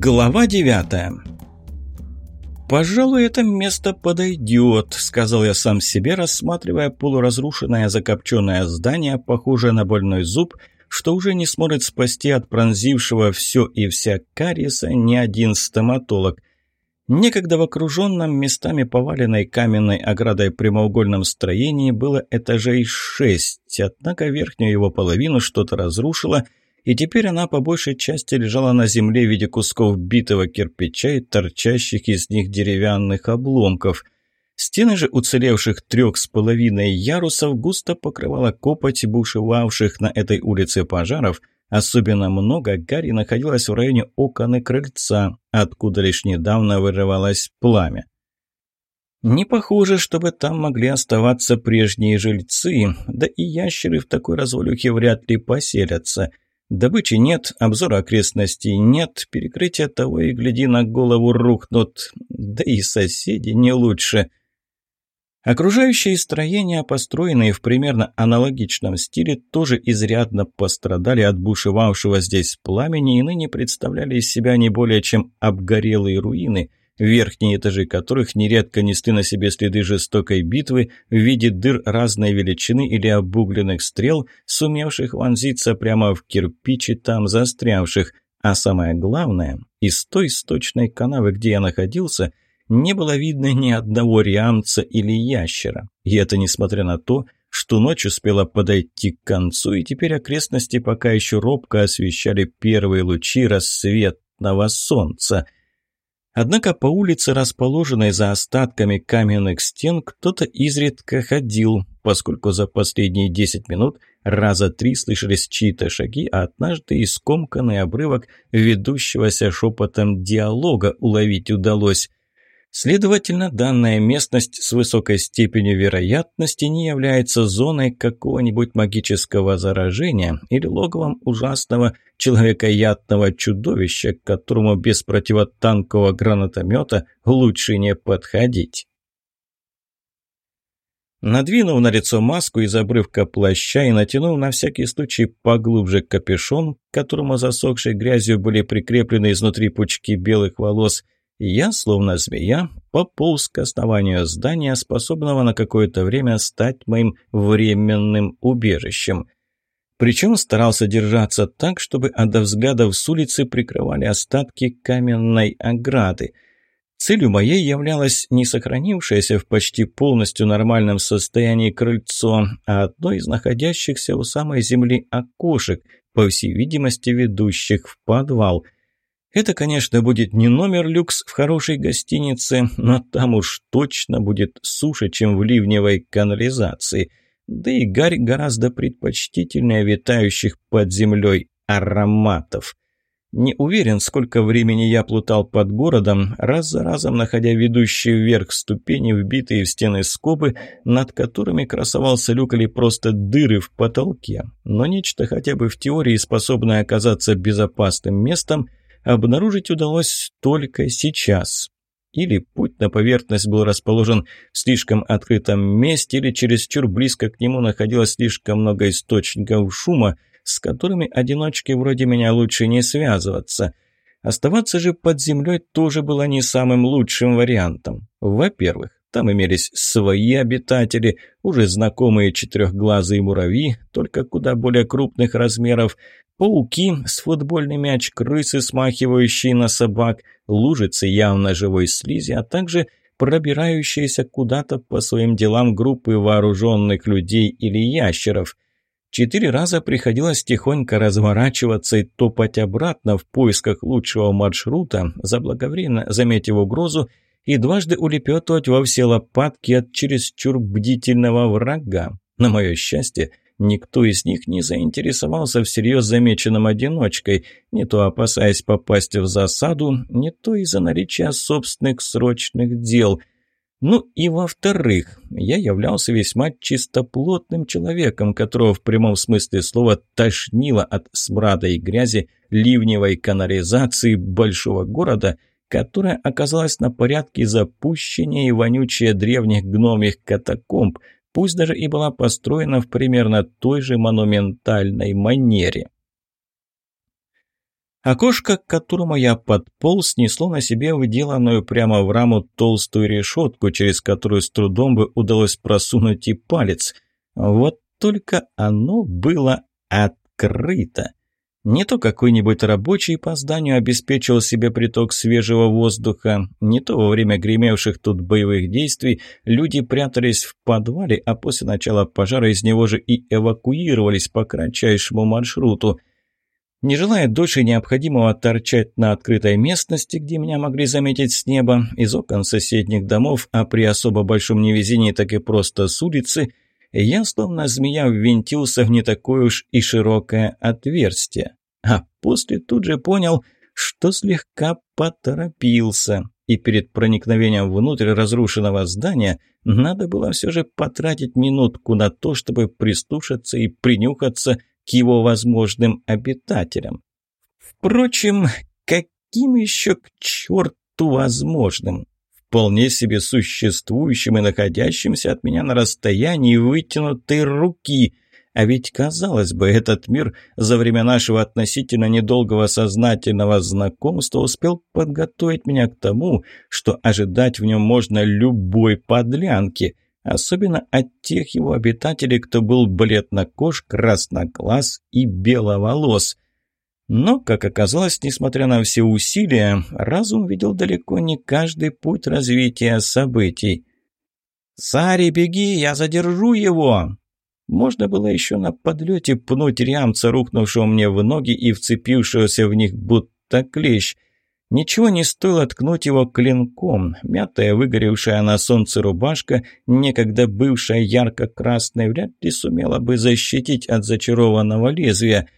Глава девятая «Пожалуй, это место подойдет», — сказал я сам себе, рассматривая полуразрушенное закопченное здание, похожее на больной зуб, что уже не сможет спасти от пронзившего все и вся кариеса ни один стоматолог. Некогда в окруженном местами поваленной каменной оградой прямоугольном строении было этажей шесть, однако верхнюю его половину что-то разрушило — и теперь она по большей части лежала на земле в виде кусков битого кирпича и торчащих из них деревянных обломков. Стены же уцелевших трех с половиной ярусов густо покрывала копоть бушевавших на этой улице пожаров. Особенно много гари находилось в районе окон и крыльца, откуда лишь недавно вырывалось пламя. Не похоже, чтобы там могли оставаться прежние жильцы, да и ящеры в такой развалюхе вряд ли поселятся – Добычи нет, обзора окрестностей нет, перекрытия того и гляди на голову рухнут, да и соседи не лучше. Окружающие строения, построенные в примерно аналогичном стиле, тоже изрядно пострадали от бушевавшего здесь пламени и ныне представляли из себя не более чем обгорелые руины, верхние этажи которых нередко несли на себе следы жестокой битвы в виде дыр разной величины или обугленных стрел, сумевших вонзиться прямо в кирпичи там застрявших. А самое главное, из той сточной канавы, где я находился, не было видно ни одного риамца или ящера. И это несмотря на то, что ночь успела подойти к концу, и теперь окрестности пока еще робко освещали первые лучи рассветного солнца – Однако по улице, расположенной за остатками каменных стен, кто-то изредка ходил, поскольку за последние десять минут раза три слышались чьи-то шаги, а однажды и скомканный обрывок ведущегося шепотом диалога уловить удалось. Следовательно, данная местность с высокой степенью вероятности не является зоной какого-нибудь магического заражения или логовом ужасного человекоядного чудовища, к которому без противотанкового гранатомета лучше не подходить. Надвинув на лицо маску из обрывка плаща и натянув на всякий случай поглубже капюшон, к которому засохшей грязью были прикреплены изнутри пучки белых волос – я, словно змея, пополз к основанию здания, способного на какое-то время стать моим временным убежищем. Причем старался держаться так, чтобы от взглядов с улицы прикрывали остатки каменной ограды. Целью моей являлось не сохранившееся в почти полностью нормальном состоянии крыльцо, а одно из находящихся у самой земли окошек, по всей видимости ведущих в подвал – это, конечно, будет не номер люкс в хорошей гостинице, но там уж точно будет суше, чем в ливневой канализации. Да и гарь гораздо предпочтительнее витающих под землей ароматов. Не уверен, сколько времени я плутал под городом, раз за разом находя ведущие вверх ступени, вбитые в стены скобы, над которыми красовался люк или просто дыры в потолке. Но нечто хотя бы в теории способное оказаться безопасным местом – обнаружить удалось только сейчас. Или путь на поверхность был расположен в слишком открытом месте, или чересчур близко к нему находилось слишком много источников шума, с которыми одиночке вроде меня лучше не связываться. Оставаться же под землей тоже было не самым лучшим вариантом. Во-первых, там имелись свои обитатели, уже знакомые четырехглазые муравьи, только куда более крупных размеров, пауки с футбольный мяч, крысы, смахивающие на собак, лужицы явно живой слизи, а также пробирающиеся куда-то по своим делам группы вооруженных людей или ящеров. Четыре раза приходилось тихонько разворачиваться и топать обратно в поисках лучшего маршрута, заблаговременно заметив угрозу, и дважды улепетывать во все лопатки от чересчур бдительного врага. На мое счастье, никто из них не заинтересовался всерьез замеченным одиночкой, не то опасаясь попасть в засаду, не то из-за наличия собственных срочных дел. Ну и во-вторых, я являлся весьма чистоплотным человеком, которого в прямом смысле слова тошнило от смрада и грязи ливневой канализации большого города – которая оказалась на порядке запущения и вонючая древних гномих катакомб, пусть даже и была построена в примерно той же монументальной манере. Окошко, к которому я подполз, снесло на себе выделанную прямо в раму толстую решетку, через которую с трудом бы удалось просунуть и палец. Вот только оно было открыто. Не то какой-нибудь рабочий по зданию обеспечил себе приток свежего воздуха, не то во время гремевших тут боевых действий люди прятались в подвале, а после начала пожара из него же и эвакуировались по кратчайшему маршруту. Не желая дольше необходимого торчать на открытой местности, где меня могли заметить с неба, из окон соседних домов, а при особо большом невезении так и просто с улицы – я, словно змея, ввинтился в не такое уж и широкое отверстие. А после тут же понял, что слегка поторопился, и перед проникновением внутрь разрушенного здания надо было все же потратить минутку на то, чтобы прислушаться и принюхаться к его возможным обитателям. Впрочем, каким еще к черту возможным? вполне себе существующим и находящимся от меня на расстоянии вытянутой руки. А ведь, казалось бы, этот мир за время нашего относительно недолгого сознательного знакомства успел подготовить меня к тому, что ожидать в нем можно любой подлянки, особенно от тех его обитателей, кто был бледнокож, красноглаз и беловолос – но, как оказалось, несмотря на все усилия, разум видел далеко не каждый путь развития событий. «Сари, беги, я задержу его!» Можно было еще на подлете пнуть рямца, рухнувшего мне в ноги и вцепившегося в них будто клещ. Ничего не стоило ткнуть его клинком. Мятая, выгоревшая на солнце рубашка, некогда бывшая ярко-красной, вряд ли сумела бы защитить от зачарованного лезвия.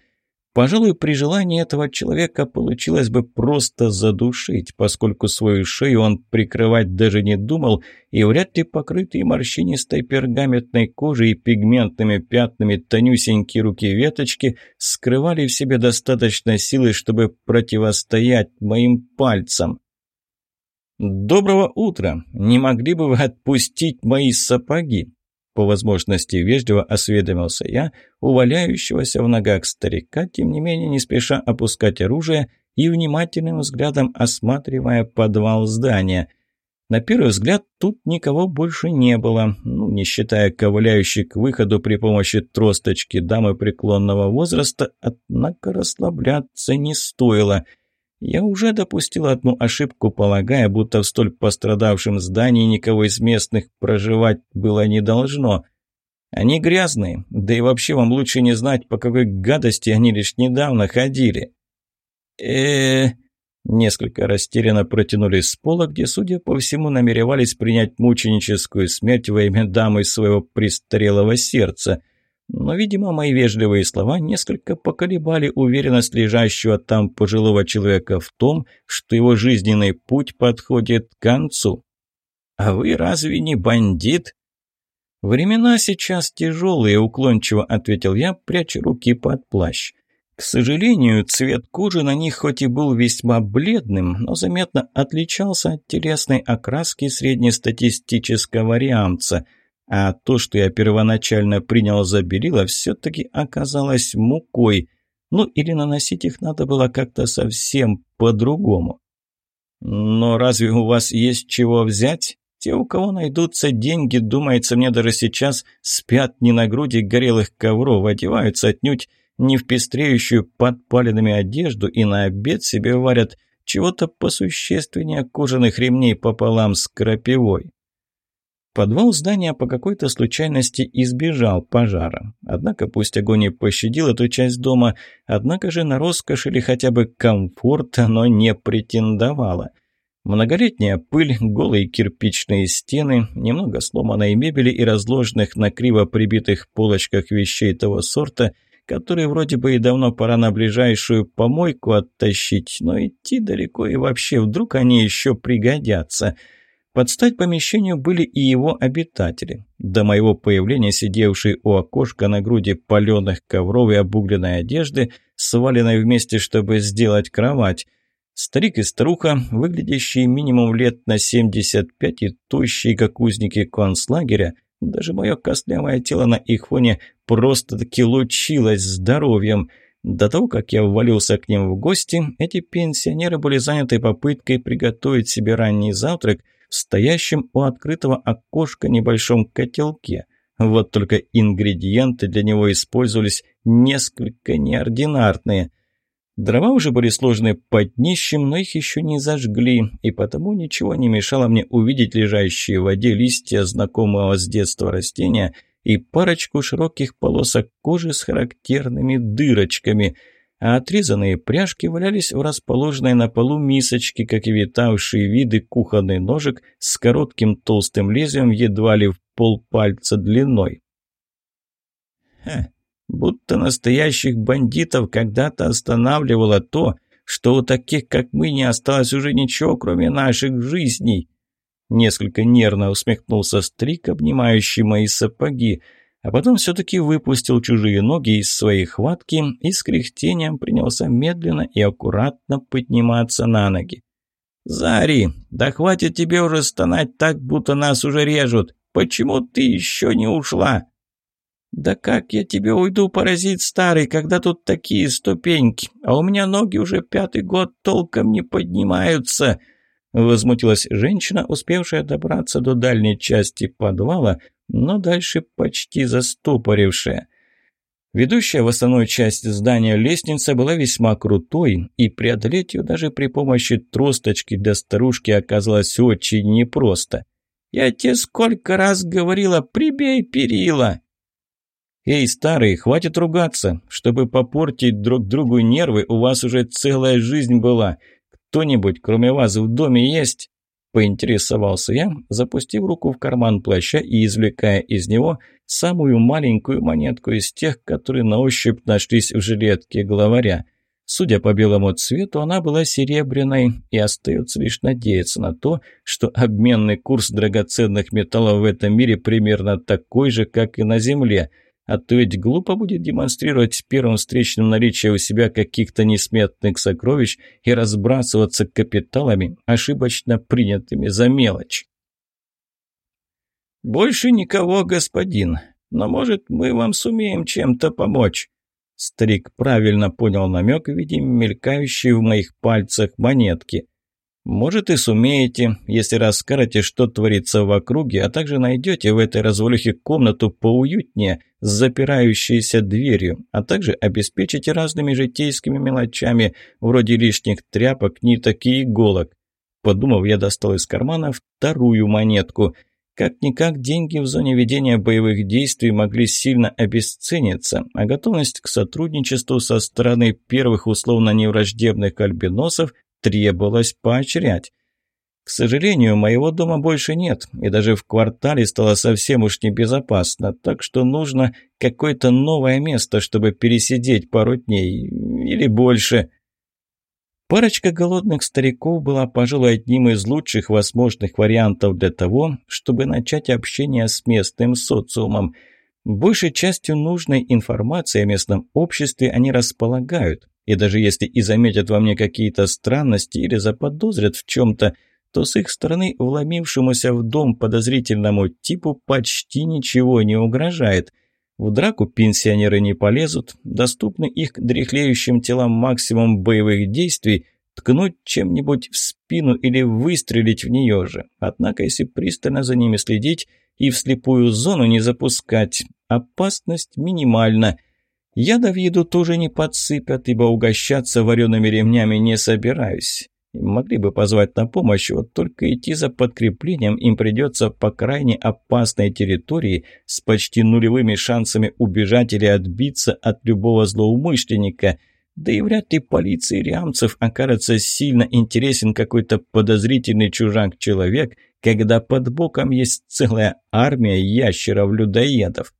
Пожалуй, при желании этого человека получилось бы просто задушить, поскольку свою шею он прикрывать даже не думал, и вряд ли покрытые морщинистой пергаментной кожей и пигментными пятнами тонюсенькие руки веточки скрывали в себе достаточно силы, чтобы противостоять моим пальцам. «Доброго утра! Не могли бы вы отпустить мои сапоги?» По возможности вежливо осведомился я, уваляющегося в ногах старика, тем не менее не спеша опускать оружие и внимательным взглядом осматривая подвал здания. На первый взгляд тут никого больше не было, ну, не считая ковыляющей к выходу при помощи тросточки дамы преклонного возраста, однако расслабляться не стоило – я уже допустил одну ошибку, полагая, будто в столь пострадавшем здании никого из местных проживать было не должно. Они грязные, да и вообще вам лучше не знать, по какой гадости они лишь недавно ходили. э, -э Несколько растерянно протянулись с пола, где, судя по всему, намеревались принять мученическую смерть во имя дамы своего престарелого сердца. Но, видимо, мои вежливые слова несколько поколебали уверенность лежащего там пожилого человека в том, что его жизненный путь подходит к концу. «А вы разве не бандит?» «Времена сейчас тяжелые», — уклончиво ответил я, пряча руки под плащ. К сожалению, цвет кожи на них хоть и был весьма бледным, но заметно отличался от телесной окраски среднестатистического риамца — а то, что я первоначально принял за белила, все-таки оказалось мукой. Ну или наносить их надо было как-то совсем по-другому. Но разве у вас есть чего взять? Те, у кого найдутся деньги, думается мне даже сейчас, спят не на груди горелых ковров, одеваются отнюдь не в пестреющую подпаленными одежду и на обед себе варят чего-то посущественнее кожаных ремней пополам с крапивой. Подвал здания по какой-то случайности избежал пожара. Однако пусть огонь и пощадил эту часть дома, однако же на роскошь или хотя бы комфорт оно не претендовало. Многолетняя пыль, голые кирпичные стены, немного сломанной мебели и разложенных на криво прибитых полочках вещей того сорта, которые вроде бы и давно пора на ближайшую помойку оттащить, но идти далеко и вообще вдруг они еще пригодятся – под стать помещению были и его обитатели. До моего появления сидевшие у окошка на груди паленых ковров и обугленной одежды, сваленной вместе, чтобы сделать кровать. Старик и старуха, выглядящие минимум лет на 75 и тощие, как узники концлагеря, даже мое костлявое тело на их фоне просто-таки лучилось здоровьем. До того, как я ввалился к ним в гости, эти пенсионеры были заняты попыткой приготовить себе ранний завтрак в стоящем у открытого окошка небольшом котелке. Вот только ингредиенты для него использовались несколько неординарные. Дрова уже были сложены под днищем, но их еще не зажгли, и потому ничего не мешало мне увидеть лежащие в воде листья знакомого с детства растения – и парочку широких полосок кожи с характерными дырочками, а отрезанные пряжки валялись в расположенной на полу мисочке, как и витавшие виды кухонный ножик с коротким толстым лезвием едва ли в полпальца длиной. Ха, будто настоящих бандитов когда-то останавливало то, что у таких, как мы, не осталось уже ничего, кроме наших жизней. Несколько нервно усмехнулся Стрик, обнимающий мои сапоги, а потом все-таки выпустил чужие ноги из своей хватки и с кряхтением принялся медленно и аккуратно подниматься на ноги. «Зари, да хватит тебе уже стонать так, будто нас уже режут! Почему ты еще не ушла?» «Да как я тебе уйду, паразит старый, когда тут такие ступеньки, а у меня ноги уже пятый год толком не поднимаются!» Возмутилась женщина, успевшая добраться до дальней части подвала, но дальше почти застопорившая. Ведущая в основную часть здания лестница была весьма крутой, и преодолеть ее даже при помощи тросточки для старушки оказалось очень непросто. «Я тебе сколько раз говорила, прибей перила!» «Эй, старый, хватит ругаться. Чтобы попортить друг другу нервы, у вас уже целая жизнь была. «Кто-нибудь, кроме вас, в доме есть?» Поинтересовался я, запустив руку в карман плаща и извлекая из него самую маленькую монетку из тех, которые на ощупь нашлись в жилетке главаря. Судя по белому цвету, она была серебряной, и остается лишь надеяться на то, что обменный курс драгоценных металлов в этом мире примерно такой же, как и на Земле – а то ведь глупо будет демонстрировать первым встречным наличие у себя каких-то несметных сокровищ и разбрасываться капиталами, ошибочно принятыми за мелочь. «Больше никого, господин, но, может, мы вам сумеем чем-то помочь?» Старик правильно понял намек в виде мелькающей в моих пальцах монетки. Может и сумеете, если расскажете, что творится в округе, а также найдете в этой развалюхе комнату поуютнее, с запирающейся дверью, а также обеспечите разными житейскими мелочами, вроде лишних тряпок, ниток и иголок. Подумав, я достал из кармана вторую монетку. Как-никак деньги в зоне ведения боевых действий могли сильно обесцениться, а готовность к сотрудничеству со стороны первых условно невраждебных альбиносов требовалось поощрять. К сожалению, моего дома больше нет, и даже в квартале стало совсем уж небезопасно, так что нужно какое-то новое место, чтобы пересидеть пару дней или больше. Парочка голодных стариков была, пожалуй, одним из лучших возможных вариантов для того, чтобы начать общение с местным социумом. Большей частью нужной информации о местном обществе они располагают, и даже если и заметят во мне какие-то странности или заподозрят в чем-то, то с их стороны вломившемуся в дом подозрительному типу почти ничего не угрожает. В драку пенсионеры не полезут, доступны их дряхлеющим телам максимум боевых действий, ткнуть чем-нибудь в спину или выстрелить в нее же. Однако, если пристально за ними следить и в слепую зону не запускать, опасность минимальна – Яда в еду тоже не подсыпят, ибо угощаться вареными ремнями не собираюсь. Могли бы позвать на помощь, вот только идти за подкреплением им придется по крайне опасной территории с почти нулевыми шансами убежать или отбиться от любого злоумышленника. Да и вряд ли полиции риамцев окажется сильно интересен какой-то подозрительный чужак-человек, когда под боком есть целая армия ящеров-людоедов.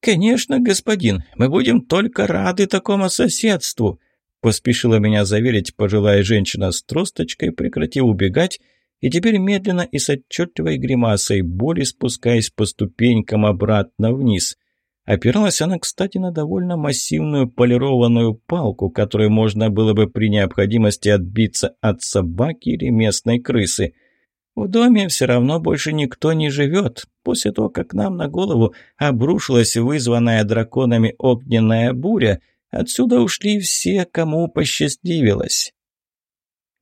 «Конечно, господин, мы будем только рады такому соседству», поспешила меня заверить пожилая женщина с тросточкой, прекратив убегать, и теперь медленно и с отчетливой гримасой боли спускаясь по ступенькам обратно вниз. Опиралась она, кстати, на довольно массивную полированную палку, которой можно было бы при необходимости отбиться от собаки или местной крысы – В доме все равно больше никто не живет. После того, как нам на голову обрушилась вызванная драконами огненная буря, отсюда ушли все, кому посчастливилось.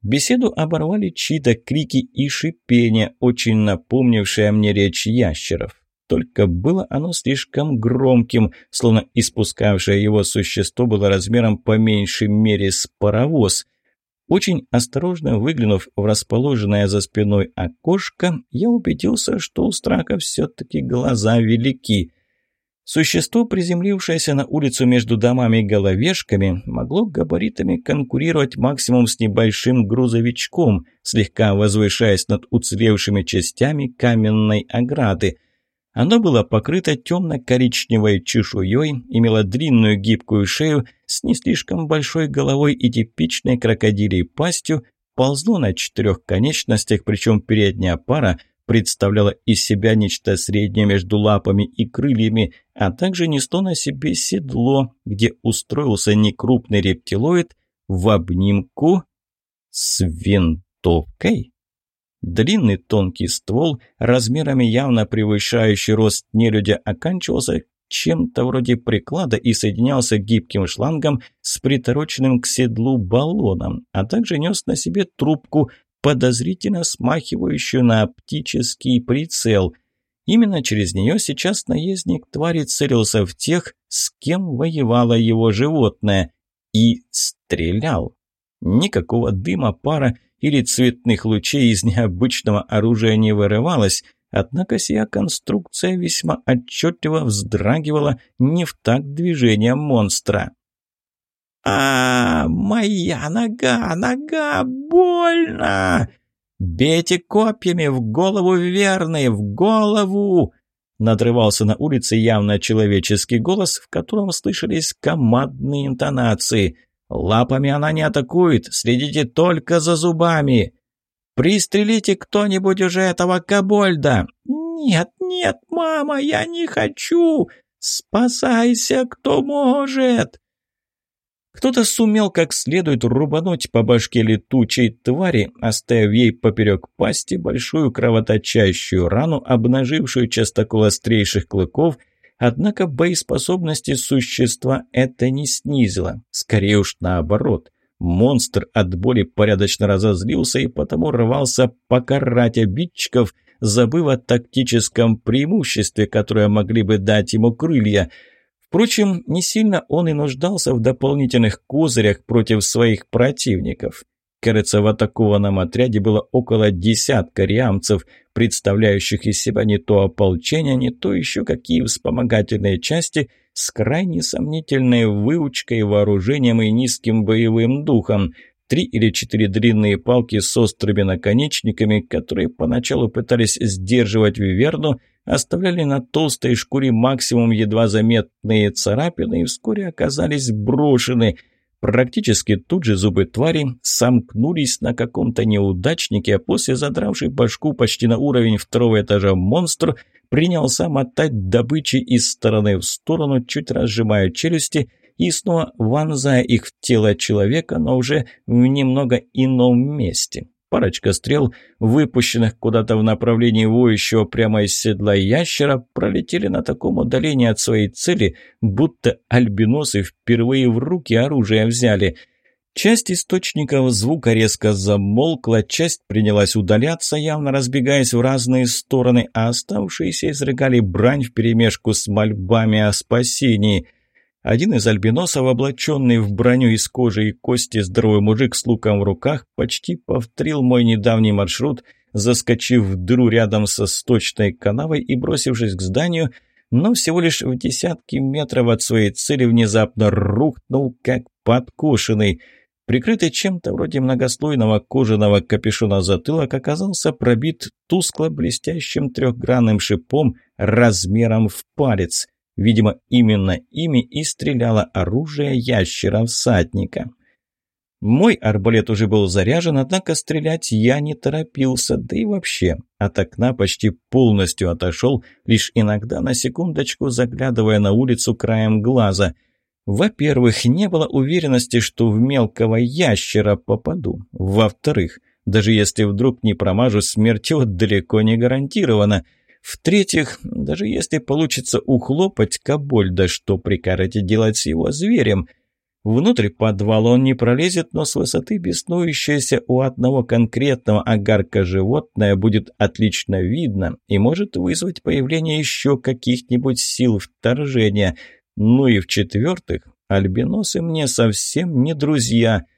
Беседу оборвали чьи-то крики и шипения, очень напомнившие мне речь ящеров. Только было оно слишком громким, словно испускавшее его существо было размером по меньшей мере с паровоз – очень осторожно выглянув в расположенное за спиной окошко, я убедился, что у страха все-таки глаза велики. Существо, приземлившееся на улицу между домами и головешками, могло габаритами конкурировать максимум с небольшим грузовичком, слегка возвышаясь над уцелевшими частями каменной ограды – оно было покрыто темно-коричневой чешуей, имело длинную гибкую шею с не слишком большой головой и типичной крокодилей пастью, ползло на четырех конечностях, причем передняя пара представляла из себя нечто среднее между лапами и крыльями, а также несло на себе седло, где устроился некрупный рептилоид в обнимку с винтовкой. Длинный тонкий ствол, размерами явно превышающий рост нелюдя, оканчивался чем-то вроде приклада и соединялся гибким шлангом с притороченным к седлу баллоном, а также нес на себе трубку, подозрительно смахивающую на оптический прицел. Именно через нее сейчас наездник твари целился в тех, с кем воевало его животное, и стрелял. Никакого дыма, пара или цветных лучей из необычного оружия не вырывалось, однако сия конструкция весьма отчетливо вздрагивала не в такт движением монстра. а, моя нога, нога, больно! Бейте копьями в голову верные, в голову!» Надрывался на улице явно человеческий голос, в котором слышались командные интонации. Лапами она не атакует, следите только за зубами. Пристрелите кто-нибудь уже этого кобольда. Нет, нет, мама, я не хочу. Спасайся, кто может. Кто-то сумел как следует рубануть по башке летучей твари, оставив ей поперек пасти большую кровоточащую рану, обнажившую частокол острейших клыков – Однако боеспособности существа это не снизило. Скорее уж наоборот. Монстр от боли порядочно разозлился и потому рвался покарать обидчиков, забыв о тактическом преимуществе, которое могли бы дать ему крылья. Впрочем, не сильно он и нуждался в дополнительных козырях против своих противников. Кажется, в атакованном отряде было около десятка риамцев, представляющих из себя не то ополчение, не то еще какие вспомогательные части с крайне сомнительной выучкой, вооружением и низким боевым духом. Три или четыре длинные палки с острыми наконечниками, которые поначалу пытались сдерживать виверну, оставляли на толстой шкуре максимум едва заметные царапины и вскоре оказались брошены – Практически тут же зубы твари сомкнулись на каком-то неудачнике, а после задравший башку почти на уровень второго этажа монстр принялся мотать добычи из стороны в сторону, чуть разжимая челюсти и снова вонзая их в тело человека, но уже в немного ином месте. Парочка стрел, выпущенных куда-то в направлении воющего прямо из седла ящера, пролетели на таком удалении от своей цели, будто альбиносы впервые в руки оружие взяли. Часть источников звука резко замолкла, часть принялась удаляться, явно разбегаясь в разные стороны, а оставшиеся изрыгали брань вперемешку с мольбами о спасении – один из альбиносов, облаченный в броню из кожи и кости, здоровый мужик с луком в руках, почти повторил мой недавний маршрут, заскочив в дыру рядом со сточной канавой и бросившись к зданию, но всего лишь в десятки метров от своей цели внезапно рухнул, как подкошенный. Прикрытый чем-то вроде многослойного кожаного капюшона затылок оказался пробит тускло-блестящим трехгранным шипом размером в палец – Видимо, именно ими и стреляло оружие ящера-всадника. Мой арбалет уже был заряжен, однако стрелять я не торопился, да и вообще от окна почти полностью отошел, лишь иногда на секундочку заглядывая на улицу краем глаза. Во-первых, не было уверенности, что в мелкого ящера попаду. Во-вторых, Даже если вдруг не промажу, смерть его далеко не гарантирована. В-третьих, даже если получится ухлопать Кобольда, что прикажете делать с его зверем? Внутрь подвала он не пролезет, но с высоты беснующееся у одного конкретного огарка животное будет отлично видно и может вызвать появление еще каких-нибудь сил вторжения. Ну и в-четвертых, альбиносы мне совсем не друзья –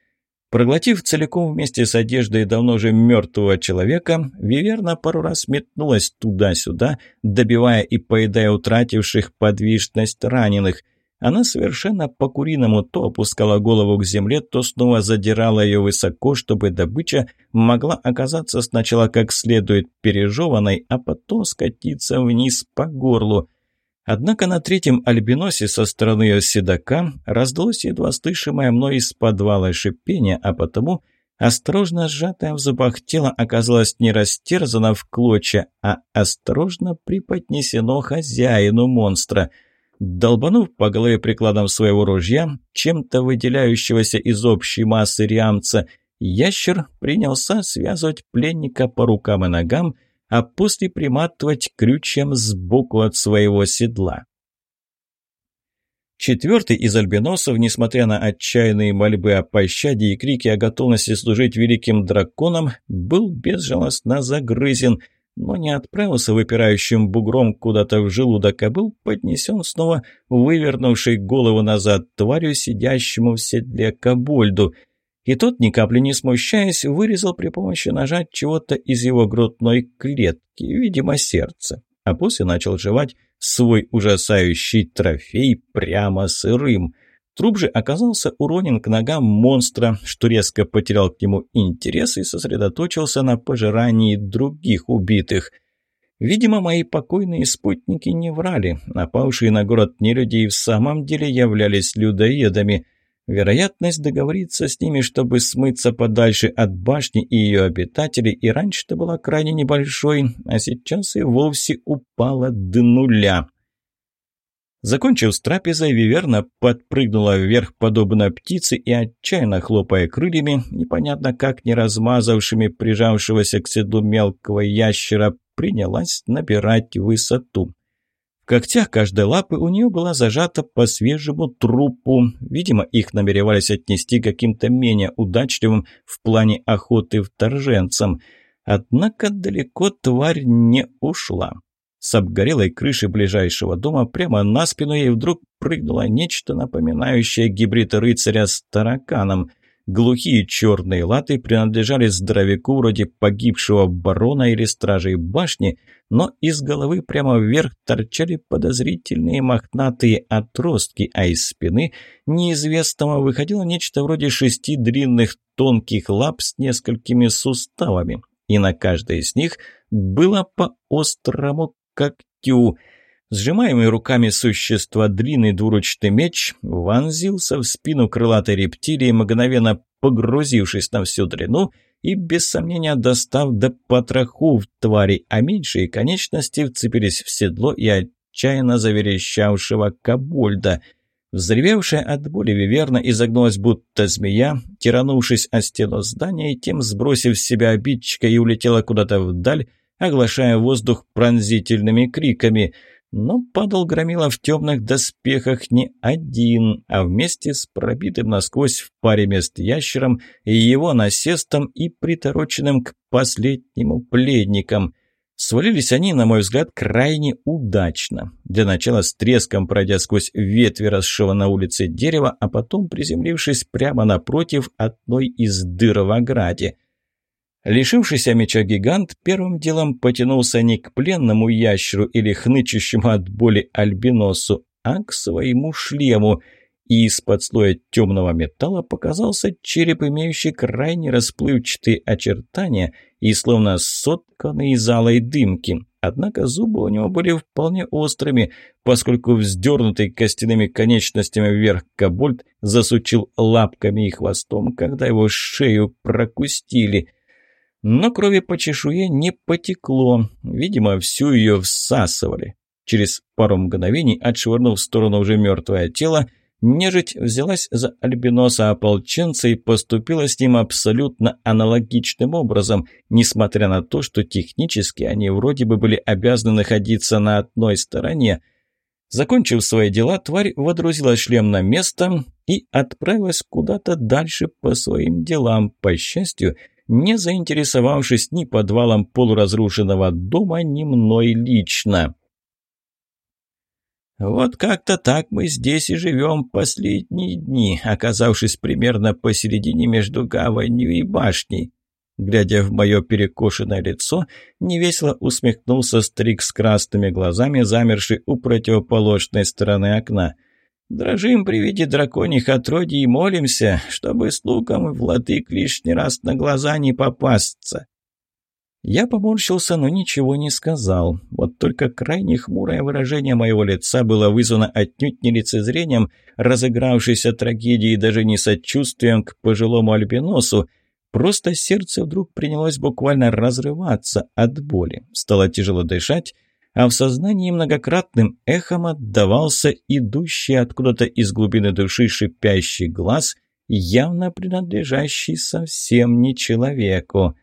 Проглотив целиком вместе с одеждой давно уже мертвого человека, Виверна пару раз метнулась туда-сюда, добивая и поедая утративших подвижность раненых. Она совершенно по-куриному то опускала голову к земле, то снова задирала ее высоко, чтобы добыча могла оказаться сначала как следует пережеванной, а потом скатиться вниз по горлу. Однако на третьем альбиносе со стороны седока раздалось едва слышимое мной из подвала шипение, а потому осторожно сжатое в зубах тело оказалось не растерзано в клочья, а осторожно преподнесено хозяину монстра. Долбанув по голове прикладом своего ружья, чем-то выделяющегося из общей массы риамца, ящер принялся связывать пленника по рукам и ногам, а после приматывать крючьем сбоку от своего седла. Четвертый из альбиносов, несмотря на отчаянные мольбы о пощаде и крики о готовности служить великим драконам, был безжалостно загрызен, но не отправился выпирающим бугром куда-то в желудок, а был поднесен снова вывернувший голову назад тварью, сидящему в седле кобольду – и тот, ни капли не смущаясь, вырезал при помощи ножа чего-то из его грудной клетки, видимо, сердце, а после начал жевать свой ужасающий трофей прямо сырым. Труп же оказался уронен к ногам монстра, что резко потерял к нему интерес и сосредоточился на пожирании других убитых. Видимо, мои покойные спутники не врали, напавшие на город нелюди в самом деле являлись людоедами – Вероятность договориться с ними, чтобы смыться подальше от башни и ее обитателей, и раньше-то была крайне небольшой, а сейчас и вовсе упала до нуля. Закончив с трапезой, Виверна подпрыгнула вверх, подобно птице, и, отчаянно хлопая крыльями, непонятно как не размазавшими прижавшегося к седлу мелкого ящера, принялась набирать высоту когтях каждой лапы у нее была зажата по свежему трупу. Видимо, их намеревались отнести каким-то менее удачливым в плане охоты вторженцам. Однако далеко тварь не ушла. С обгорелой крыши ближайшего дома прямо на спину ей вдруг прыгнуло нечто напоминающее гибрид рыцаря с тараканом. Глухие черные латы принадлежали здоровяку вроде погибшего барона или стражей башни, но из головы прямо вверх торчали подозрительные мохнатые отростки, а из спины неизвестного выходило нечто вроде шести длинных тонких лап с несколькими суставами, и на каждой из них было по острому когтю – Сжимаемый руками существа длинный двуручный меч вонзился в спину крылатой рептилии, мгновенно погрузившись на всю длину и, без сомнения, достав до потроху в твари, а меньшие конечности вцепились в седло и отчаянно заверещавшего кобольда. Взревевшая от боли виверна изогнулась будто змея, тиранувшись о стену здания и тем сбросив с себя обидчика и улетела куда-то вдаль, оглашая воздух пронзительными криками – но падал громила в темных доспехах не один, а вместе с пробитым насквозь в паре мест ящером и его насестом и притороченным к последнему пленникам. Свалились они, на мой взгляд, крайне удачно. Для начала с треском пройдя сквозь ветви расшего на улице дерева, а потом приземлившись прямо напротив одной из дыр в ограде – Лишившийся меча гигант первым делом потянулся не к пленному ящеру или хнычущему от боли альбиносу, а к своему шлему, и из-под слоя темного металла показался череп, имеющий крайне расплывчатые очертания и словно сотканный из алой дымки. Однако зубы у него были вполне острыми, поскольку вздернутый костяными конечностями вверх кобольд засучил лапками и хвостом, когда его шею прокустили – но крови по чешуе не потекло. Видимо, всю ее всасывали. Через пару мгновений, отшвырнув в сторону уже мертвое тело, Нежить взялась за альбиноса-ополченца и поступила с ним абсолютно аналогичным образом, несмотря на то, что технически они вроде бы были обязаны находиться на одной стороне. Закончив свои дела, тварь водрузила шлем на место и отправилась куда-то дальше по своим делам, по счастью, не заинтересовавшись ни подвалом полуразрушенного дома, ни мной лично. Вот как-то так мы здесь и живем последние дни, оказавшись примерно посередине между гаванью и башней. Глядя в мое перекошенное лицо, невесело усмехнулся стрик с красными глазами, замерший у противоположной стороны окна. «Дрожим при виде драконьих отродий и молимся, чтобы с луком владык лишний раз на глаза не попасться». Я поморщился, но ничего не сказал. Вот только крайне хмурое выражение моего лица было вызвано отнюдь не лицезрением разыгравшейся трагедии и даже не сочувствием к пожилому альбиносу. Просто сердце вдруг принялось буквально разрываться от боли. Стало тяжело дышать, а в сознании многократным эхом отдавался идущий откуда-то из глубины души шипящий глаз, явно принадлежащий совсем не человеку.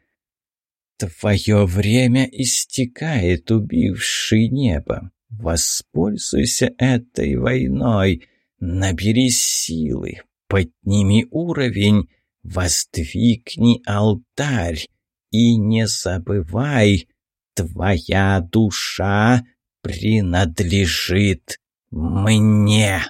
Твое время истекает, убивший небо. Воспользуйся этой войной. Набери силы, подними уровень, воздвигни алтарь. И не забывай, твоя душа принадлежит мне.